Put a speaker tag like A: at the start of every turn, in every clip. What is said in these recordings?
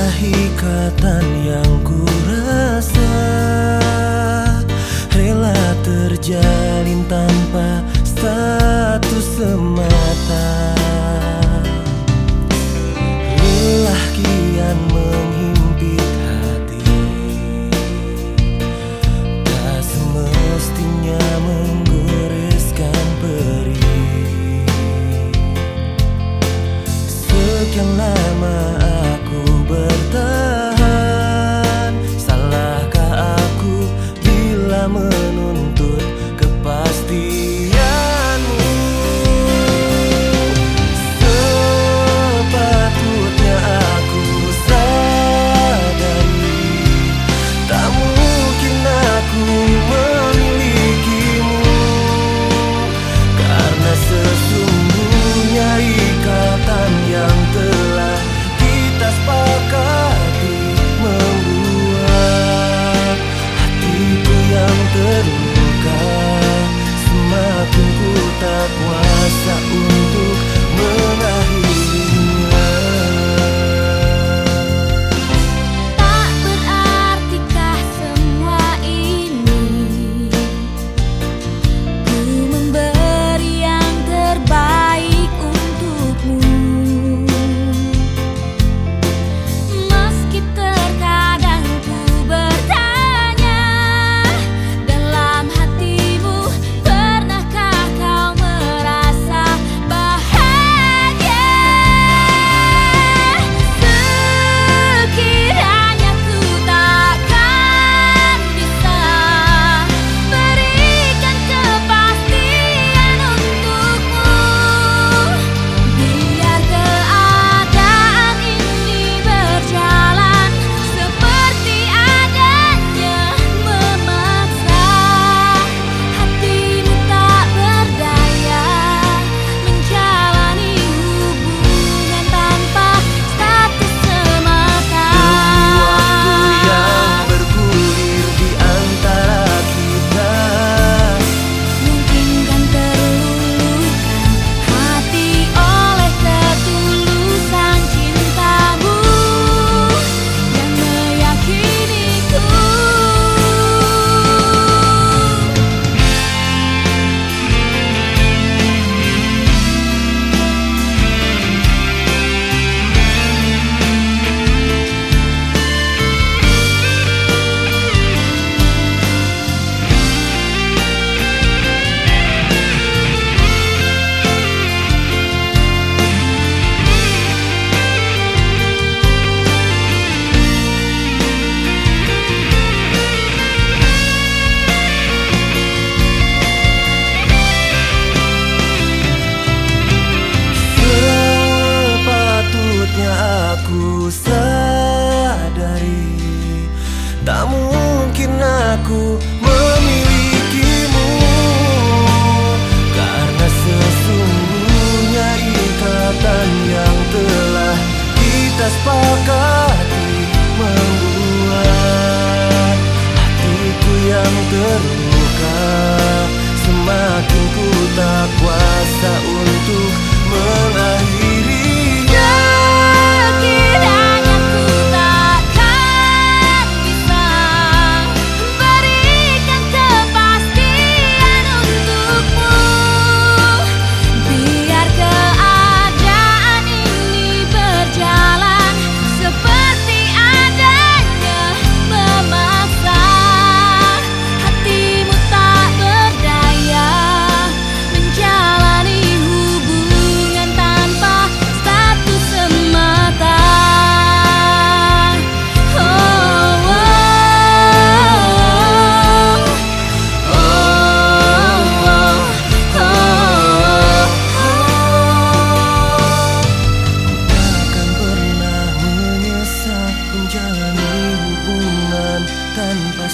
A: Ada ikatan yang ku rasa Rela terjalin tanpa status semata. Lelah kian menghimpit hati. Tak semestinya menggoreskan perih Sekian lama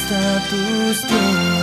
B: status
A: tuo